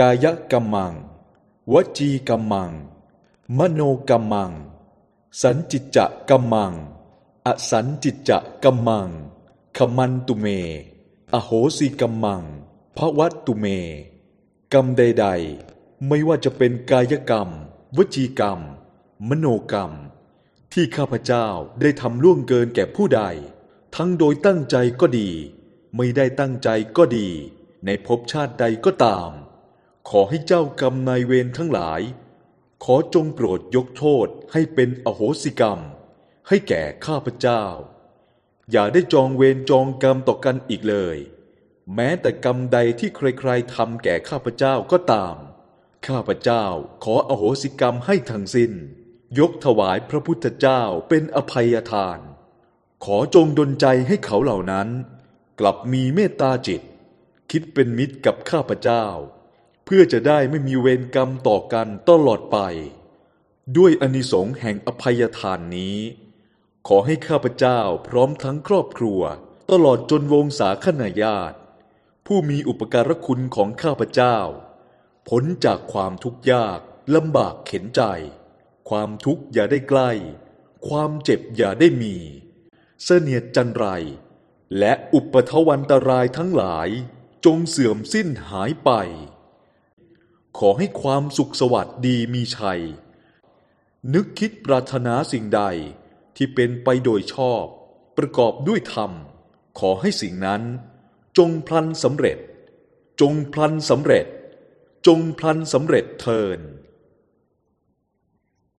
กายกรรมัง วจีกรรมัง มโนกรรมัง สันจิจจะกรรมัง อสันจิจจะกรรมัง ขมันตุเม อโหสิกรรมังภวัตตุเม กรรมใด ๆ ไม่ว่าจะเป็นกายกรรม วจีกรรม มโนกรรม ที่ข้าพเจ้าได้ทำล่วงเกินแก่ผู้ใด ทั้งโดยตั้งใจก็ดี ไม่ได้ตั้งใจก็ดี ในภพชาติใดก็ตาม ขอให้เจ้ากรรมนายเวรทั้งหลาย ขอจงโปรดยกโทษให้เป็นอโหสิกรรม ให้แก่ข้าพเจ้า อย่าได้จองเวรจองกรรมต่อกันอีกเลย แม้แต่กรรมใดที่ใครๆทำแก่ข้าพเจ้าก็ตาม ข้าพเจ้าขออโหสิกรรมให้ทั้งสิ้น ยกถวายพระพุทธเจ้าเป็นอภัยทาน ขอจงดลใจให้เขาเหล่านั้น กลับมีเมตตาจิต คิดเป็นมิตรกับข้าพเจ้า เพื่อจะได้ไม่มีเวรกรรมต่อกันตลอดไป ด้วยอานิสงส์แห่งอภัยทานนี้ ขอให้ข้าพเจ้าพร้อมทั้งครอบครัว ตลอดจนวงศาคณาญาติ ผู้มีอุปการะคุณของข้าพเจ้าพ้นจากความทุกข์ยากลำบากเข็นใจ ความทุกข์อย่าได้ใกล้ ความเจ็บอย่าได้มี เสนียดจันไร และอุปทวันตรายทั้งหลายจงเสื่อมสิ้นหายไป ขอให้ความสุขสวัสดีมีชัย นึกคิดปรารถนาสิ่งใดที่เป็นไปโดยชอบ ประกอบด้วยธรรม ขอให้สิ่งนั้น จงพลันสำเร็จ จงพลันสำเร็จ จงพลันสำเร็จเทิน